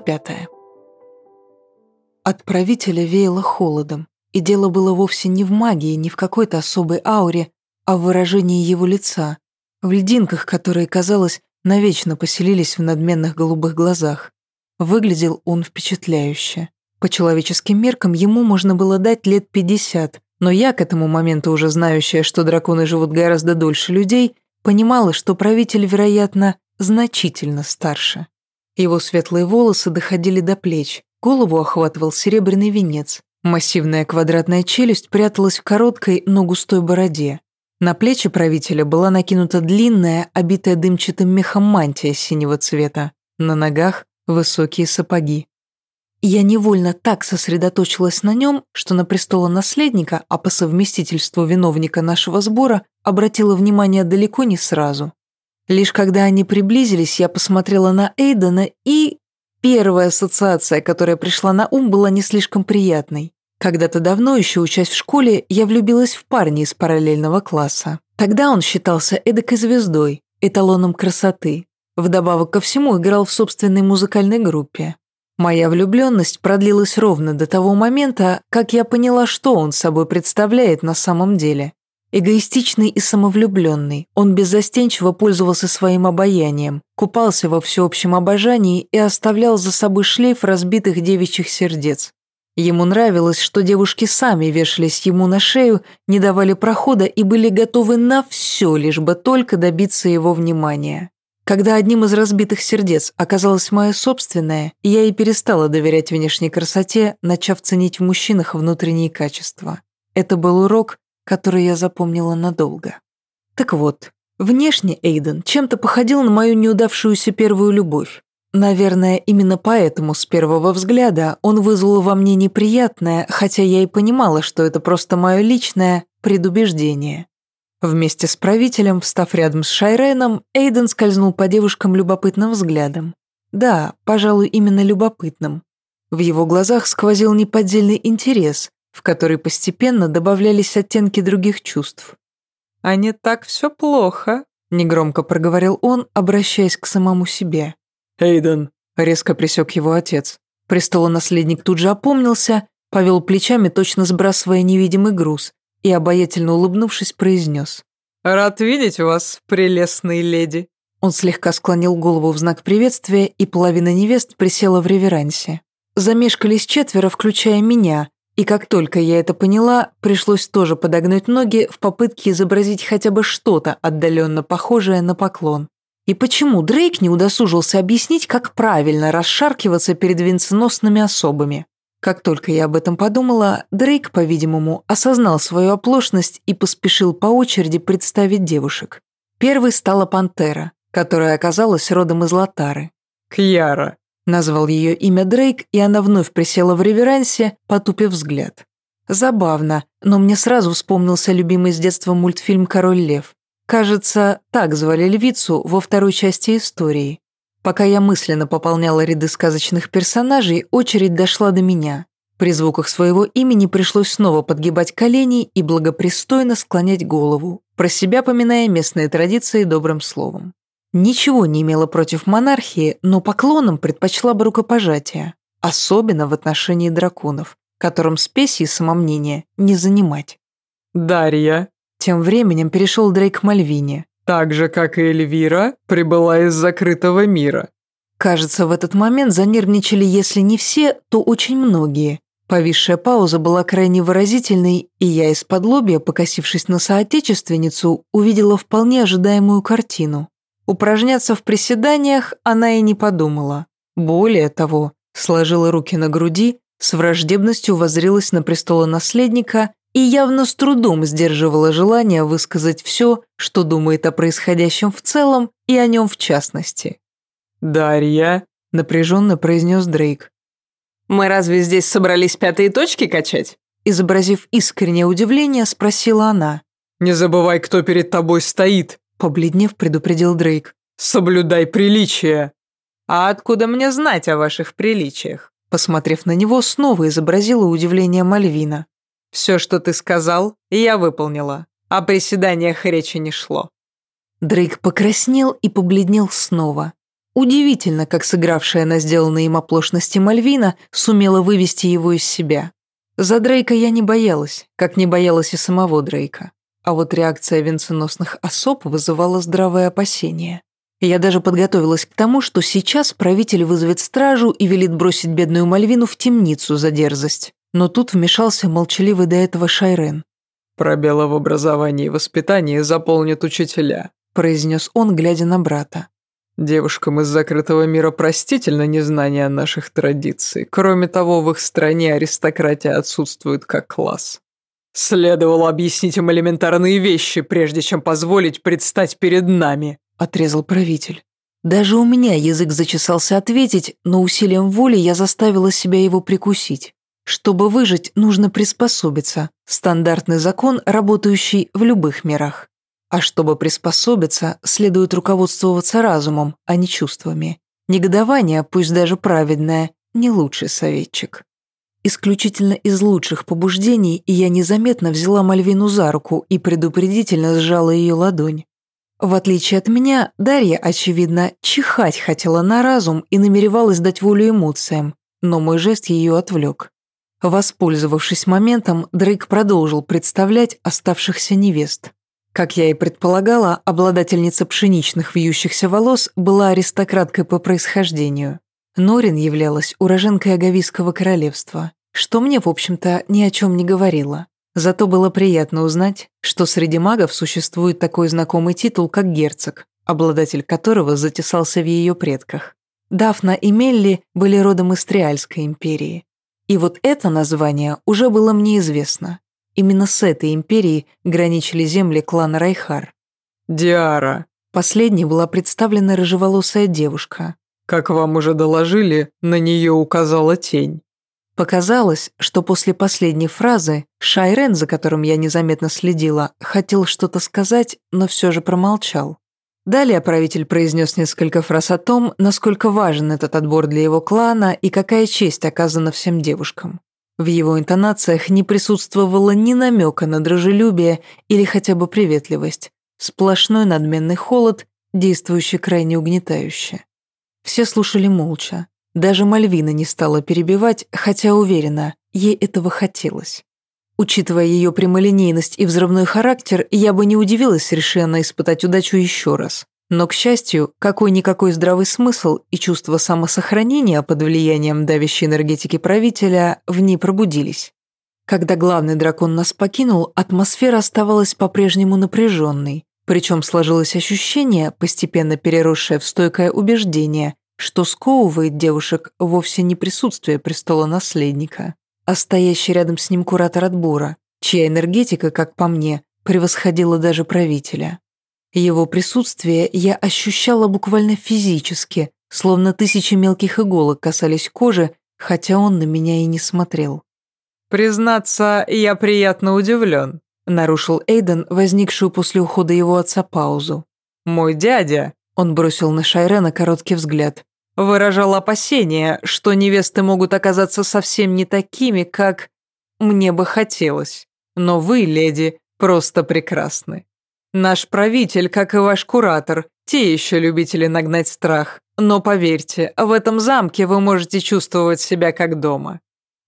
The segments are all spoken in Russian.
пятая. От правителя веяло холодом, и дело было вовсе не в магии, не в какой-то особой ауре, а в выражении его лица, в льдинках, которые, казалось, навечно поселились в надменных голубых глазах. Выглядел он впечатляюще. По человеческим меркам ему можно было дать лет пятьдесят, но я, к этому моменту уже знающая, что драконы живут гораздо дольше людей, понимала, что правитель, вероятно, значительно старше. Его светлые волосы доходили до плеч, голову охватывал серебряный венец, массивная квадратная челюсть пряталась в короткой, но густой бороде. На плечи правителя была накинута длинная, обитая дымчатым мехом мантия синего цвета, на ногах высокие сапоги. Я невольно так сосредоточилась на нем, что на наследника, а по совместительству виновника нашего сбора, обратила внимание далеко не сразу. Лишь когда они приблизились, я посмотрела на Эйдена и... Первая ассоциация, которая пришла на ум, была не слишком приятной. Когда-то давно, еще учась в школе, я влюбилась в парня из параллельного класса. Тогда он считался эдакой звездой, эталоном красоты. Вдобавок ко всему играл в собственной музыкальной группе. Моя влюбленность продлилась ровно до того момента, как я поняла, что он собой представляет на самом деле. Эгоистичный и самовлюбленный, он беззастенчиво пользовался своим обаянием, купался во всеобщем обожании и оставлял за собой шлейф разбитых девичьих сердец. Ему нравилось, что девушки сами вешались ему на шею, не давали прохода и были готовы на все, лишь бы только добиться его внимания. Когда одним из разбитых сердец оказалось мое собственное, я и перестала доверять внешней красоте, начав ценить в мужчинах внутренние качества. Это был урок, который я запомнила надолго. Так вот, внешне Эйден чем-то походил на мою неудавшуюся первую любовь. Наверное, именно поэтому с первого взгляда он вызвал во мне неприятное, хотя я и понимала, что это просто мое личное предубеждение. Вместе с правителем, встав рядом с Шайреном, Эйден скользнул по девушкам любопытным взглядом. Да, пожалуй, именно любопытным. В его глазах сквозил неподдельный интерес, в который постепенно добавлялись оттенки других чувств. «А не так все плохо», — негромко проговорил он, обращаясь к самому себе. «Эйден», — резко присек его отец. Престолонаследник тут же опомнился, повел плечами, точно сбрасывая невидимый груз, и, обаятельно улыбнувшись, произнес. «Рад видеть вас, прелестные леди». Он слегка склонил голову в знак приветствия, и половина невест присела в реверансе. Замешкались четверо, включая меня, и как только я это поняла, пришлось тоже подогнуть ноги в попытке изобразить хотя бы что-то отдаленно похожее на поклон. И почему Дрейк не удосужился объяснить, как правильно расшаркиваться перед венценосными особами? Как только я об этом подумала, Дрейк, по-видимому, осознал свою оплошность и поспешил по очереди представить девушек. Первой стала пантера, которая оказалась родом из Латары. «Кьяра», Назвал ее имя Дрейк, и она вновь присела в реверансе, потупив взгляд. Забавно, но мне сразу вспомнился любимый с детства мультфильм «Король лев». Кажется, так звали львицу во второй части истории. Пока я мысленно пополняла ряды сказочных персонажей, очередь дошла до меня. При звуках своего имени пришлось снова подгибать колени и благопристойно склонять голову, про себя поминая местные традиции добрым словом. Ничего не имела против монархии, но поклоном предпочла бы рукопожатие, особенно в отношении драконов, которым спеси и самомнение не занимать. «Дарья», тем временем перешел Дрейк к Мальвине. «Так же, как и Эльвира, прибыла из закрытого мира». Кажется, в этот момент занервничали, если не все, то очень многие. Повисшая пауза была крайне выразительной, и я из-под лобья, покосившись на соотечественницу, увидела вполне ожидаемую картину. Упражняться в приседаниях она и не подумала. Более того, сложила руки на груди, с враждебностью воззрилась на престолонаследника и явно с трудом сдерживала желание высказать все, что думает о происходящем в целом и о нем в частности. «Дарья», — напряженно произнес Дрейк. «Мы разве здесь собрались пятые точки качать?» Изобразив искреннее удивление, спросила она. «Не забывай, кто перед тобой стоит», Побледнев, предупредил Дрейк. «Соблюдай приличия!» «А откуда мне знать о ваших приличиях?» Посмотрев на него, снова изобразила удивление Мальвина. «Все, что ты сказал, я выполнила. О приседаниях речи не шло». Дрейк покраснел и побледнел снова. Удивительно, как сыгравшая на сделанные им оплошности Мальвина сумела вывести его из себя. За Дрейка я не боялась, как не боялась и самого Дрейка. А вот реакция венценосных особ вызывала здравое опасение. Я даже подготовилась к тому, что сейчас правитель вызовет стражу и велит бросить бедную Мальвину в темницу за дерзость. Но тут вмешался молчаливый до этого Шайрен. «Пробелы в образовании и воспитании заполнят учителя», произнес он, глядя на брата. Девушкам из закрытого мира простительно незнание наших традиций. Кроме того, в их стране аристократия отсутствует как класс. Следовало объяснить им элементарные вещи, прежде чем позволить предстать перед нами, отрезал правитель. Даже у меня язык зачесался ответить, но усилием воли я заставила себя его прикусить. Чтобы выжить, нужно приспособиться. Стандартный закон, работающий в любых мирах. А чтобы приспособиться, следует руководствоваться разумом, а не чувствами. Негодование, пусть даже праведное, не лучший советчик. Исключительно из лучших побуждений я незаметно взяла Мальвину за руку и предупредительно сжала ее ладонь. В отличие от меня, Дарья, очевидно, чихать хотела на разум и намеревалась дать волю эмоциям, но мой жест ее отвлек. Воспользовавшись моментом, Дрейк продолжил представлять оставшихся невест. Как я и предполагала, обладательница пшеничных вьющихся волос была аристократкой по происхождению. Норин являлась уроженкой Агавийского королевства, что мне, в общем-то, ни о чем не говорило. Зато было приятно узнать, что среди магов существует такой знакомый титул, как герцог, обладатель которого затесался в ее предках. Дафна и Мелли были родом из Триальской империи. И вот это название уже было мне известно. Именно с этой империей граничили земли клана Райхар. «Диара». Последней была представлена рыжеволосая девушка. «Как вам уже доложили, на нее указала тень». Показалось, что после последней фразы Шайрен, за которым я незаметно следила, хотел что-то сказать, но все же промолчал. Далее правитель произнес несколько фраз о том, насколько важен этот отбор для его клана и какая честь оказана всем девушкам. В его интонациях не присутствовало ни намека на дружелюбие или хотя бы приветливость. Сплошной надменный холод, действующий крайне угнетающе. Все слушали молча. Даже Мальвина не стала перебивать, хотя уверена, ей этого хотелось. Учитывая ее прямолинейность и взрывной характер, я бы не удивилась, решенно испытать удачу еще раз. Но, к счастью, какой-никакой здравый смысл и чувство самосохранения под влиянием давящей энергетики правителя в ней пробудились. Когда главный дракон нас покинул, атмосфера оставалась по-прежнему напряженной, причем сложилось ощущение, постепенно переросшее в стойкое убеждение, что сковывает девушек вовсе не присутствие престола наследника, а стоящий рядом с ним куратор отбора, чья энергетика, как по мне, превосходила даже правителя. Его присутствие я ощущала буквально физически, словно тысячи мелких иголок касались кожи, хотя он на меня и не смотрел. «Признаться, я приятно удивлен», — нарушил Эйден, возникшую после ухода его отца паузу. «Мой дядя», — он бросил на Шайрена короткий взгляд, выражал опасение, что невесты могут оказаться совсем не такими, как мне бы хотелось. Но вы, леди, просто прекрасны. Наш правитель, как и ваш куратор, те еще любители нагнать страх. Но поверьте, в этом замке вы можете чувствовать себя как дома.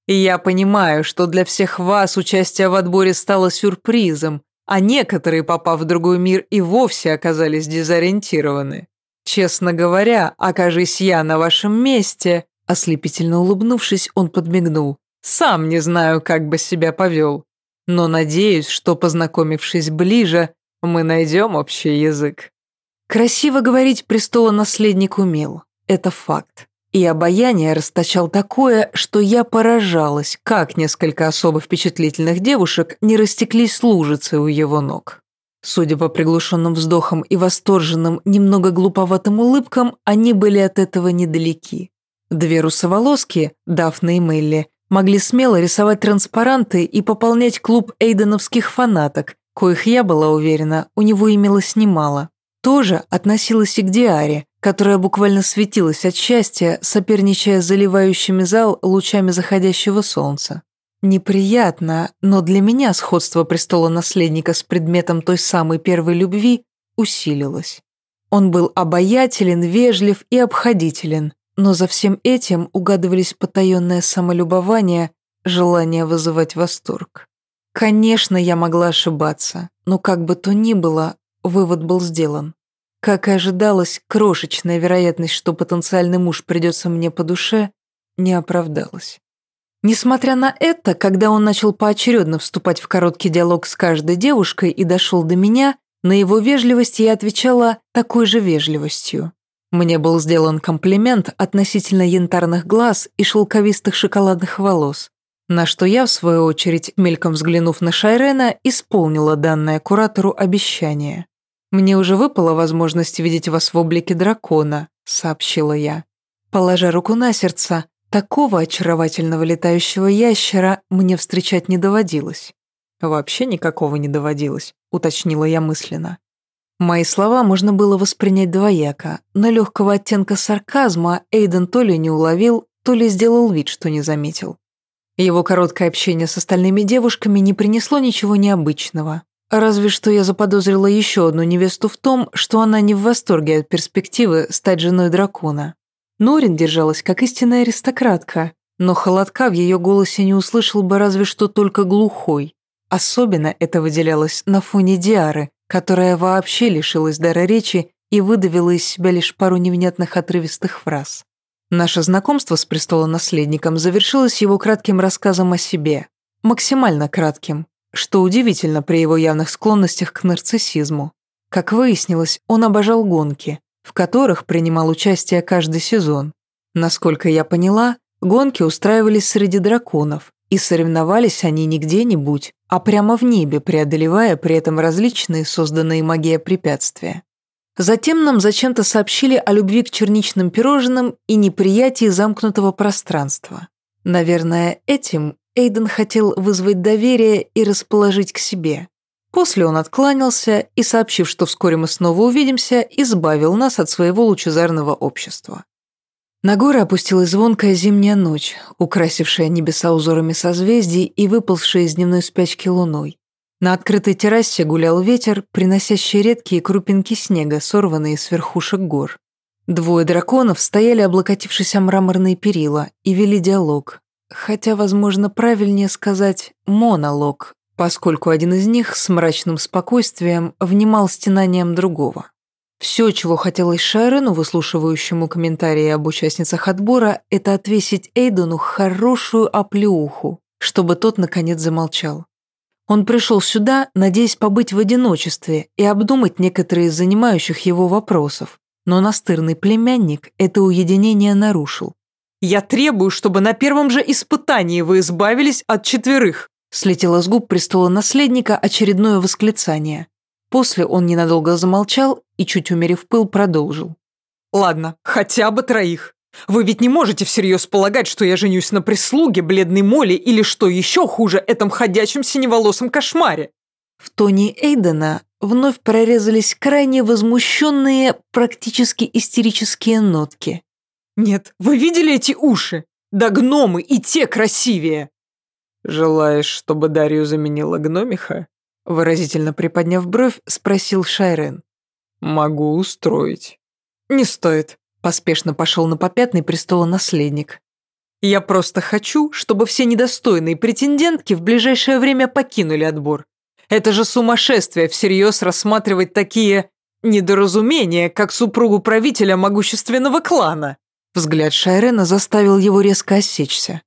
И я понимаю, что для всех вас участие в отборе стало сюрпризом, а некоторые, попав в другой мир, и вовсе оказались дезориентированы. Честно говоря, окажись я на вашем месте, ослепительно улыбнувшись, он подмигнул. Сам не знаю, как бы себя повел. Но надеюсь, что, познакомившись ближе, мы найдем общий язык. Красиво говорить престолонаследник умел. Это факт. И обаяние расточал такое, что я поражалась, как несколько особо впечатлительных девушек не растеклись лужицы у его ног. Судя по приглушенным вздохам и восторженным, немного глуповатым улыбкам, они были от этого недалеки. Две русоволоски, Дафна и Мелли, могли смело рисовать транспаранты и пополнять клуб эйденовских фанаток, коих я была уверена, у него имелось немало. Тоже относилась и к Диаре, которая буквально светилась от счастья, соперничая заливающими зал лучами заходящего солнца. Неприятно, но для меня сходство престола наследника с предметом той самой первой любви усилилось. Он был обаятелен, вежлив и обходителен, но за всем этим угадывались потаенное самолюбование, желание вызывать восторг. Конечно, я могла ошибаться, но как бы то ни было, вывод был сделан. Как и ожидалось, крошечная вероятность, что потенциальный муж придется мне по душе, не оправдалась. Несмотря на это, когда он начал поочередно вступать в короткий диалог с каждой девушкой и дошел до меня, на его вежливость я отвечала такой же вежливостью. Мне был сделан комплимент относительно янтарных глаз и шелковистых шоколадных волос, на что я, в свою очередь, мельком взглянув на Шайрена, исполнила данное куратору обещание. «Мне уже выпала возможность видеть вас в облике дракона», — сообщила я. Положа руку на сердце, такого очаровательного летающего ящера мне встречать не доводилось. Вообще никакого не доводилось, уточнила я мысленно. Мои слова можно было воспринять двояко, но легкого оттенка сарказма Эйден то ли не уловил, то ли сделал вид, что не заметил. Его короткое общение с остальными девушками не принесло ничего необычного. Разве что я заподозрила еще одну невесту в том, что она не в восторге от перспективы стать женой дракона. Норин держалась как истинная аристократка, но холодка в ее голосе не услышал бы разве что только глухой. Особенно это выделялось на фоне Диары, которая вообще лишилась дара речи и выдавила из себя лишь пару невнятных отрывистых фраз. Наше знакомство с престолонаследником завершилось его кратким рассказом о себе. Максимально кратким, что удивительно при его явных склонностях к нарциссизму. Как выяснилось, он обожал гонки, в которых принимал участие каждый сезон. Насколько я поняла, гонки устраивались среди драконов, и соревновались они не где-нибудь, а прямо в небе, преодолевая при этом различные созданные магией препятствия. Затем нам зачем-то сообщили о любви к черничным пирожным и неприятии замкнутого пространства. Наверное, этим Эйден хотел вызвать доверие и расположить к себе. После он откланялся и, сообщив, что вскоре мы снова увидимся, избавил нас от своего лучезарного общества. На горы опустилась звонкая зимняя ночь, украсившая небеса узорами созвездий и выползшая из дневной спячки луной. На открытой террасе гулял ветер, приносящий редкие крупинки снега, сорванные с верхушек гор. Двое драконов стояли, облокотившись о мраморные перила, и вели диалог. Хотя, возможно, правильнее сказать «монолог», поскольку один из них с мрачным спокойствием внимал стенанием другого. Все, чего хотелось Шайрену, выслушивающему комментарии об участницах отбора, это отвесить Эйдену хорошую оплеуху, чтобы тот наконец замолчал. Он пришел сюда, надеясь побыть в одиночестве и обдумать некоторые из занимающих его вопросов, но настырный племянник это уединение нарушил. «Я требую, чтобы на первом же испытании вы избавились от четверых», слетело с губ престола наследника очередное восклицание. После он ненадолго замолчал и, чуть умерив пыл, продолжил. «Ладно, хотя бы троих. Вы ведь не можете всерьез полагать, что я женюсь на прислуге, бледной моли или, что еще хуже, этом ходячем синеволосом кошмаре?» В тоне Эйдена вновь прорезались крайне возмущенные, практически истерические нотки. «Нет, вы видели эти уши? Да гномы и те красивее!» «Желаешь, чтобы Дарью заменила гномиха?» Выразительно приподняв бровь, спросил Шайрен. «Могу устроить». «Не стоит», – поспешно пошел на попятный престола наследник. «Я просто хочу, чтобы все недостойные претендентки в ближайшее время покинули отбор. Это же сумасшествие всерьез рассматривать такие недоразумения, как супругу правителя могущественного клана». Взгляд Шайрена заставил его резко осечься.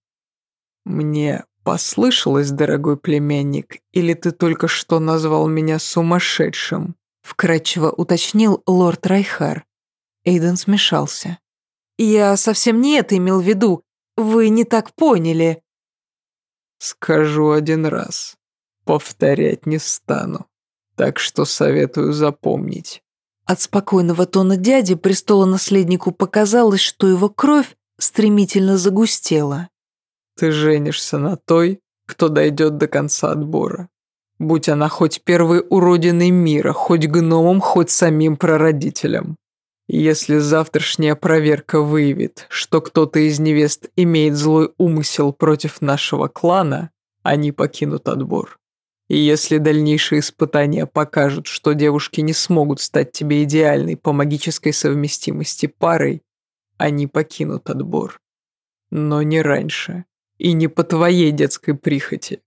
«Мне «Послышалось, дорогой племянник, или ты только что назвал меня сумасшедшим?» Вкратчиво уточнил лорд Райхар. Эйден смешался. «Я совсем не это имел в виду. Вы не так поняли». «Скажу один раз. Повторять не стану. Так что советую запомнить». От спокойного тона дяди престола наследнику показалось, что его кровь стремительно загустела. Ты женишься на той, кто дойдет до конца отбора. Будь она хоть первой уродиной мира, хоть гномом, хоть самим прародителем. Если завтрашняя проверка выявит, что кто-то из невест имеет злой умысел против нашего клана, они покинут отбор. И если дальнейшие испытания покажут, что девушки не смогут стать тебе идеальной по магической совместимости парой, они покинут отбор. Но не раньше. И не по твоей детской прихоти.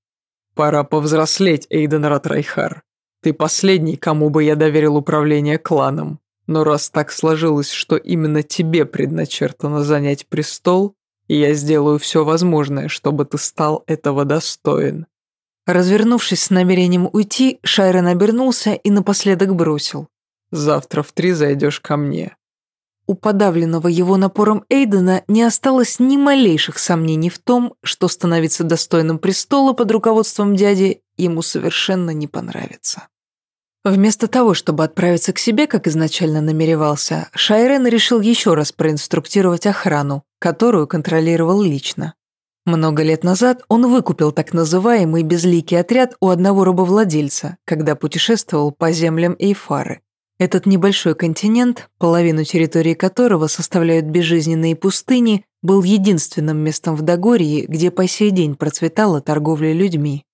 Пора повзрослеть, Эйден Ратрайхар. Ты последний, кому бы я доверил управление кланом. Но раз так сложилось, что именно тебе предначертано занять престол, я сделаю все возможное, чтобы ты стал этого достоин. Развернувшись с намерением уйти, Шайрон обернулся и напоследок бросил. «Завтра в три зайдешь ко мне». У подавленного его напором Эйдена не осталось ни малейших сомнений в том, что становиться достойным престола под руководством дяди ему совершенно не понравится. Вместо того, чтобы отправиться к себе, как изначально намеревался, Шайрен решил еще раз проинструктировать охрану, которую контролировал лично. Много лет назад он выкупил так называемый безликий отряд у одного рабовладельца, когда путешествовал по землям Эйфары. Этот небольшой континент, половину территории которого составляют безжизненные пустыни, был единственным местом в Дагории, где по сей день процветала торговля людьми.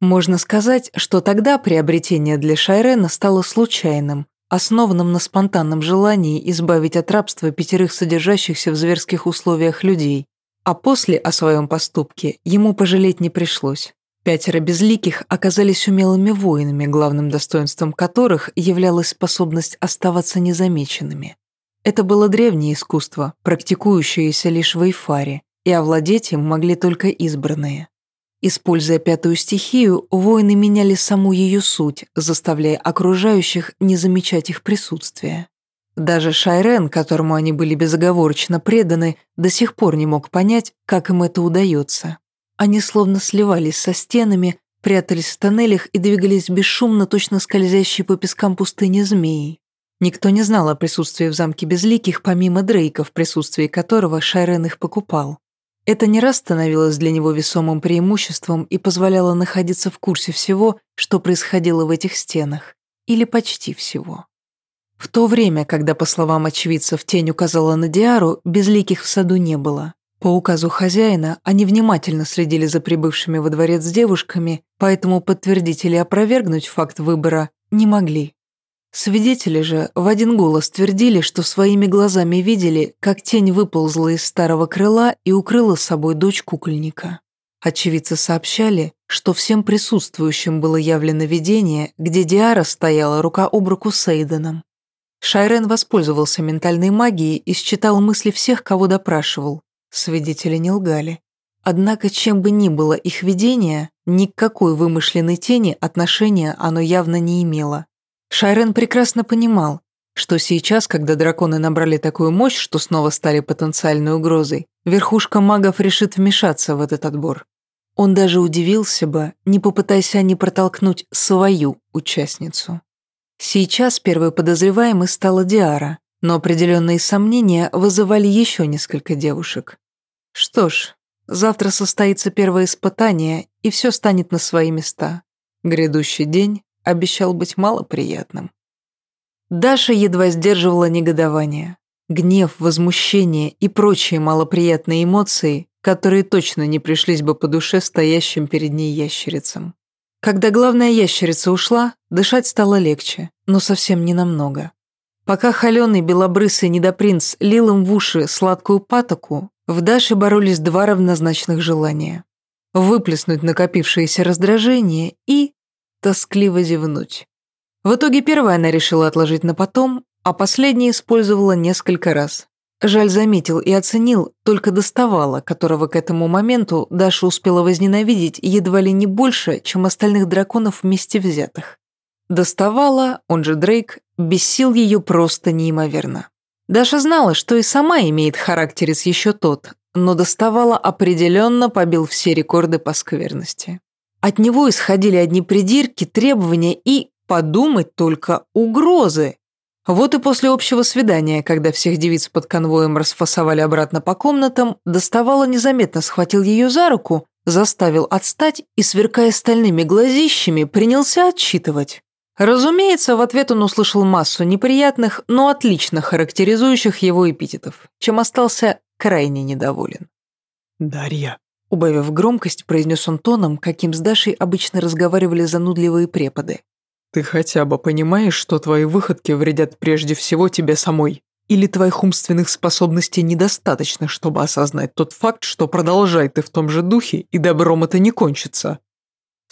Можно сказать, что тогда приобретение для Шайрена стало случайным, основанным на спонтанном желании избавить от рабства пятерых содержащихся в зверских условиях людей, а после о своем поступке ему пожалеть не пришлось. Пятеро безликих оказались умелыми воинами, главным достоинством которых являлась способность оставаться незамеченными. Это было древнее искусство, практикующееся лишь в Эйфаре, и овладеть им могли только избранные. Используя пятую стихию, воины меняли саму ее суть, заставляя окружающих не замечать их присутствие. Даже Шайрен, которому они были безоговорочно преданы, до сих пор не мог понять, как им это удается. Они словно сливались со стенами, прятались в тоннелях и двигались бесшумно, точно скользящие по пескам пустыни змеи. Никто не знал о присутствии в замке Безликих, помимо Дрейка, в присутствии которого Шайрен их покупал. Это не раз становилось для него весомым преимуществом и позволяло находиться в курсе всего, что происходило в этих стенах. Или почти всего. В то время, когда, по словам очевидцев, тень указала на Диару, безликих в саду не было. По указу хозяина они внимательно следили за прибывшими во дворец девушками, поэтому подтвердить или опровергнуть факт выбора не могли. Свидетели же в один голос твердили, что своими глазами видели, как тень выползла из старого крыла и укрыла с собой дочь кукольника. Очевидцы сообщали, что всем присутствующим было явлено видение, где Диара стояла рука об руку с Эйденом. Шайрен воспользовался ментальной магией и считал мысли всех, кого допрашивал. Свидетели не лгали. Однако, чем бы ни было их видение, ни к какой вымышленной тени отношения оно явно не имело. Шайрен прекрасно понимал, что сейчас, когда драконы набрали такую мощь, что снова стали потенциальной угрозой, верхушка магов решит вмешаться в этот отбор. Он даже удивился бы, не попытаясь они протолкнуть свою участницу. Сейчас первой подозреваемой стала Диара, но определенные сомнения вызывали еще несколько девушек. Что ж, завтра состоится первое испытание, и все станет на свои места. Грядущий день обещал быть малоприятным. Даша едва сдерживала негодование. Гнев, возмущение и прочие малоприятные эмоции, которые точно не пришлись бы по душе стоящим перед ней ящерицам. Когда главная ящерица ушла, дышать стало легче, но совсем не намного. Пока холеный белобрысый недопринц лил им в уши сладкую патоку, в Даше боролись два равнозначных желания. Выплеснуть накопившееся раздражение и тоскливо зевнуть. В итоге первая она решила отложить на потом, а последняя использовала несколько раз. Жаль заметил и оценил только доставала, которого к этому моменту Даша успела возненавидеть едва ли не больше, чем остальных драконов вместе взятых. Доставала, он же Дрейк, бесил ее просто неимоверно. Даша знала, что и сама имеет характерец еще тот, но доставала определенно побил все рекорды по скверности. От него исходили одни придирки, требования и, подумать только, угрозы. Вот и после общего свидания, когда всех девиц под конвоем расфасовали обратно по комнатам, доставала незаметно схватил ее за руку, заставил отстать и, сверкая стальными глазищами, принялся отчитывать. Разумеется, в ответ он услышал массу неприятных, но отлично характеризующих его эпитетов, чем остался крайне недоволен. «Дарья, Убавив громкость, произнес он тоном, каким с Дашей обычно разговаривали занудливые преподы. «Ты хотя бы понимаешь, что твои выходки вредят прежде всего тебе самой? Или твоих умственных способностей недостаточно, чтобы осознать тот факт, что продолжай ты в том же духе, и добром это не кончится?»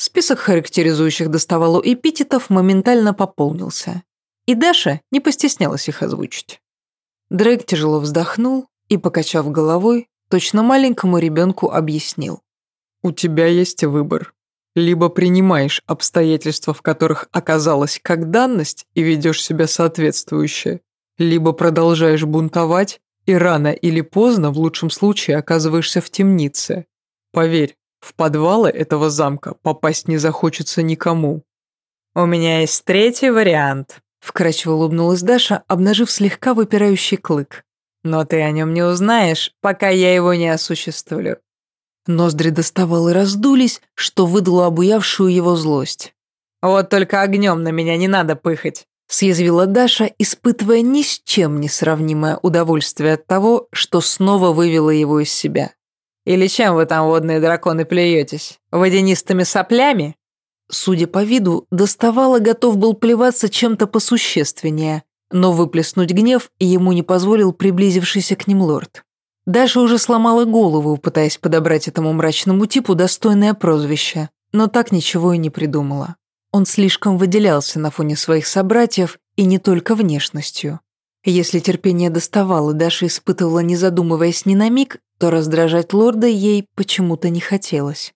Список характеризующих доставалу эпитетов моментально пополнился. И Даша не постеснялась их озвучить. Дрейк тяжело вздохнул и, покачав головой, точно маленькому ребенку объяснил. «У тебя есть выбор. Либо принимаешь обстоятельства, в которых оказалась как данность, и ведешь себя соответствующе, либо продолжаешь бунтовать, и рано или поздно, в лучшем случае, оказываешься в темнице. Поверь, в подвалы этого замка попасть не захочется никому». «У меня есть третий вариант», — вкрадчиво улыбнулась Даша, обнажив слегка выпирающий клык. «Но ты о нем не узнаешь, пока я его не осуществлю». Ноздри доставал и раздулись, что выдало обуявшую его злость. «Вот только огнем на меня не надо пыхать», — съязвила Даша, испытывая ни с чем не сравнимое удовольствие от того, что снова вывела его из себя. «Или чем вы там, водные драконы, плюетесь? Водянистыми соплями?» Судя по виду, доставало готов был плеваться чем-то посущественнее, но выплеснуть гнев ему не позволил приблизившийся к ним лорд. Даша уже сломала голову, пытаясь подобрать этому мрачному типу достойное прозвище, но так ничего и не придумала. Он слишком выделялся на фоне своих собратьев и не только внешностью. Если терпение доставало, Даша испытывала, не задумываясь ни на миг, то раздражать лорда ей почему-то не хотелось.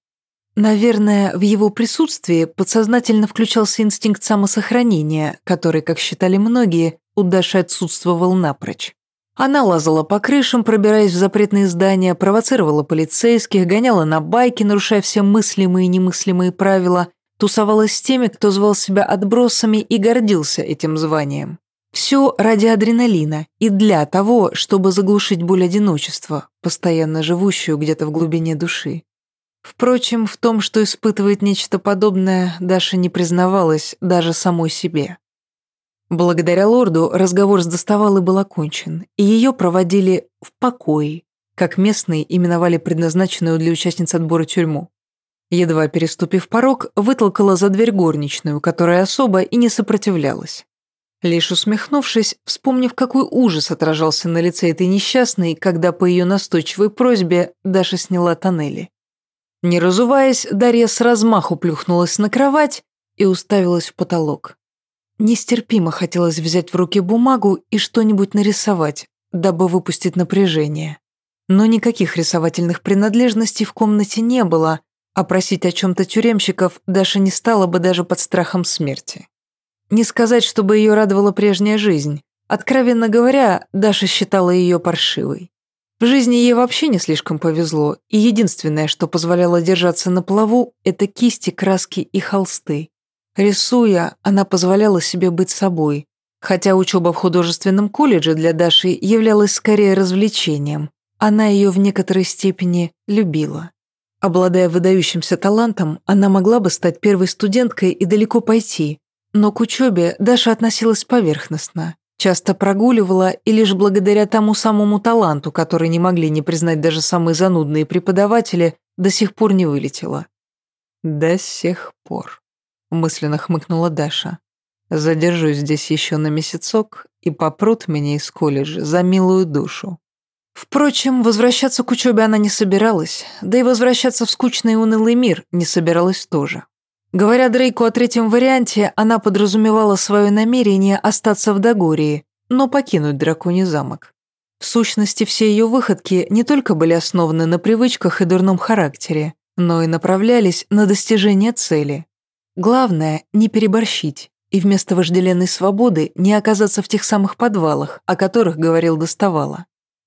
Наверное, в его присутствии подсознательно включался инстинкт самосохранения, который, как считали многие, у Даши отсутствовал напрочь. Она лазала по крышам, пробираясь в запретные здания, провоцировала полицейских, гоняла на байке, нарушая все мыслимые и немыслимые правила, тусовалась с теми, кто звал себя отбросами и гордился этим званием. Все ради адреналина и для того, чтобы заглушить боль одиночества, постоянно живущую где-то в глубине души. Впрочем, в том, что испытывает нечто подобное, Даша не признавалась даже самой себе. Благодаря лорду разговор с доставалой был окончен, и ее проводили в покое, как местные именовали предназначенную для участниц отбора тюрьму. Едва переступив порог, вытолкала за дверь горничную, которая особо и не сопротивлялась. Лишь усмехнувшись, вспомнив, какой ужас отражался на лице этой несчастной, когда по ее настойчивой просьбе Даша сняла тоннели. Не разуваясь, Дарья с размаху плюхнулась на кровать и уставилась в потолок. Нестерпимо хотелось взять в руки бумагу и что-нибудь нарисовать, дабы выпустить напряжение. Но никаких рисовательных принадлежностей в комнате не было, а просить о чем-то тюремщиков Даша не стала бы даже под страхом смерти. Не сказать, чтобы ее радовала прежняя жизнь. Откровенно говоря, Даша считала ее паршивой. В жизни ей вообще не слишком повезло, и единственное, что позволяло держаться на плаву, это кисти, краски и холсты. Рисуя, она позволяла себе быть собой, хотя учеба в художественном колледже для Даши являлась скорее развлечением. Она ее в некоторой степени любила. Обладая выдающимся талантом, она могла бы стать первой студенткой и далеко пойти, но к учебе Даша относилась поверхностно. Часто прогуливала и лишь благодаря тому самому таланту, который не могли не признать даже самые занудные преподаватели, до сих пор не вылетела. «До сих пор», — мысленно хмыкнула Даша. «Задержусь здесь еще на месяцок и попрут меня из колледжа за милую душу». Впрочем, возвращаться к учебе она не собиралась, да и возвращаться в скучный и унылый мир не собиралась тоже. Говоря Дрейку о третьем варианте, она подразумевала свое намерение остаться в Дагории, но покинуть драконий замок. В сущности, все ее выходки не только были основаны на привычках и дурном характере, но и направлялись на достижение цели. Главное – не переборщить, и вместо вожделенной свободы не оказаться в тех самых подвалах, о которых говорил Доставала.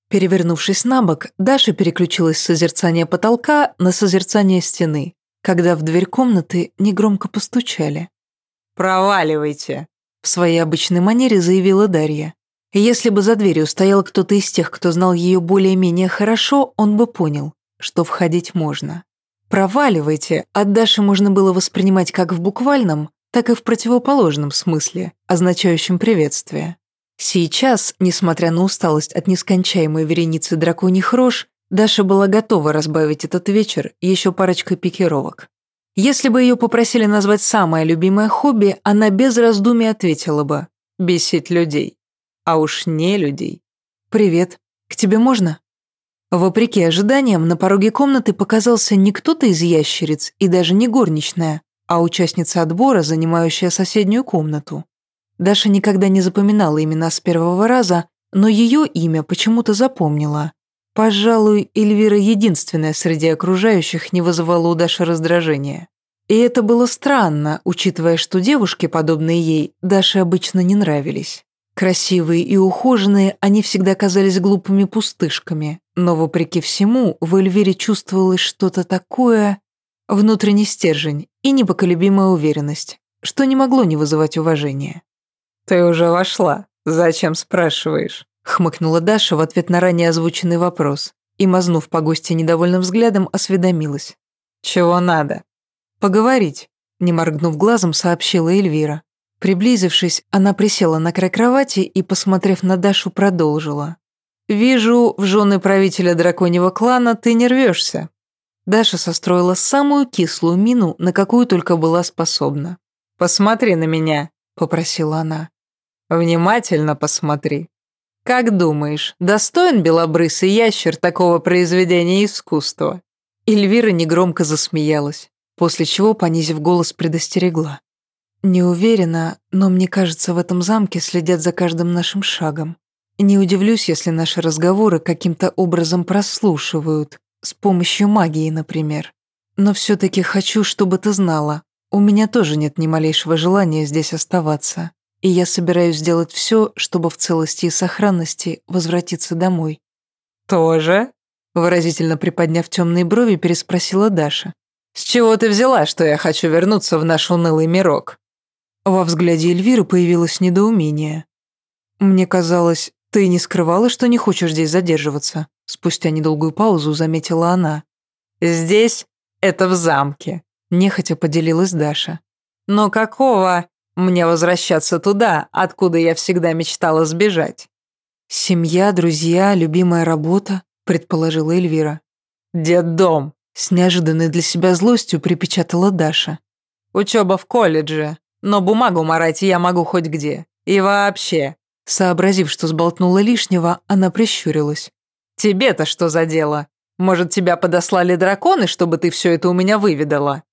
Перевернувшись на бок, Даша переключилась с созерцания потолка на созерцание стены, когда в дверь комнаты негромко постучали. «Проваливайте», — в своей обычной манере заявила Дарья. Если бы за дверью стоял кто-то из тех, кто знал ее более-менее хорошо, он бы понял, что входить можно. «Проваливайте» от Даши можно было воспринимать как в буквальном, так и в противоположном смысле, означающем приветствие. Сейчас, несмотря на усталость от нескончаемой вереницы драконьих рож, Даша была готова разбавить этот вечер еще парочкой пикировок. Если бы ее попросили назвать самое любимое хобби, она без раздумий ответила бы «бесить людей». А уж не людей. «Привет. К тебе можно?» Вопреки ожиданиям, на пороге комнаты показался не кто-то из ящериц и даже не горничная, а участница отбора, занимающая соседнюю комнату. Даша никогда не запоминала имена с первого раза, но ее имя почему-то запомнила. Пожалуй, Эльвира единственная среди окружающих не вызывала у Даши раздражения. И это было странно, учитывая, что девушки, подобные ей, Даше обычно не нравились. Красивые и ухоженные, они всегда казались глупыми пустышками, но, вопреки всему, в Эльвире чувствовалось что-то такое, внутренний стержень и непоколебимая уверенность, что не могло не вызывать уважения. «Ты уже вошла. Зачем спрашиваешь?» Хмыкнула Даша в ответ на ранее озвученный вопрос и, мазнув по гости недовольным взглядом, осведомилась. «Чего надо?» «Поговорить», — не моргнув глазом, сообщила Эльвира. Приблизившись, она присела на край кровати и, посмотрев на Дашу, продолжила. «Вижу, в жены правителя драконьего клана ты не рвешься». Даша состроила самую кислую мину, на какую только была способна. «Посмотри на меня», — попросила она. «Внимательно посмотри. Как думаешь, достоин белобрысый ящер такого произведения искусства?» Эльвира негромко засмеялась, после чего, понизив голос, предостерегла. «Не уверена, но мне кажется, в этом замке следят за каждым нашим шагом. Не удивлюсь, если наши разговоры каким-то образом прослушивают, с помощью магии, например. Но все-таки хочу, чтобы ты знала, у меня тоже нет ни малейшего желания здесь оставаться и я собираюсь сделать все, чтобы в целости и сохранности возвратиться домой». «Тоже?» – выразительно приподняв темные брови, переспросила Даша. «С чего ты взяла, что я хочу вернуться в наш унылый мирок?» Во взгляде Эльвиры появилось недоумение. «Мне казалось, ты не скрывала, что не хочешь здесь задерживаться?» Спустя недолгую паузу заметила она. «Здесь? Это в замке», – нехотя поделилась Даша. «Но какого?» Мне возвращаться туда, откуда я всегда мечтала сбежать. Семья, друзья, любимая работа, предположила Эльвира. Дом. С неожиданной для себя злостью припечатала Даша. Учеба в колледже, но бумагу марать я могу хоть где. И вообще. Сообразив, что сболтнула лишнего, она прищурилась. «Тебе-то что за дело? Может, тебя подослали драконы, чтобы ты все это у меня выведала?»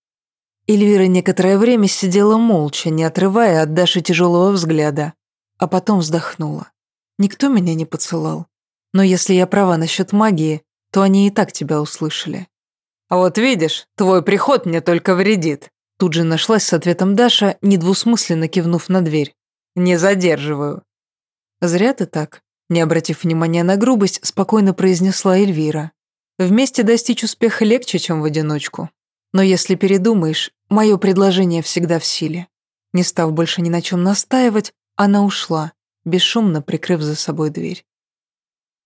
Эльвира некоторое время сидела молча, не отрывая от Даши тяжелого взгляда, а потом вздохнула. «Никто меня не поцелал. Но если я права насчет магии, то они и так тебя услышали». «А вот видишь, твой приход мне только вредит». Тут же нашлась с ответом Даша, недвусмысленно кивнув на дверь. «Не задерживаю». «Зря ты так», не обратив внимания на грубость, спокойно произнесла Эльвира. «Вместе достичь успеха легче, чем в одиночку. Но если передумаешь, мое предложение всегда в силе. Не став больше ни на чем настаивать, она ушла, бесшумно прикрыв за собой дверь.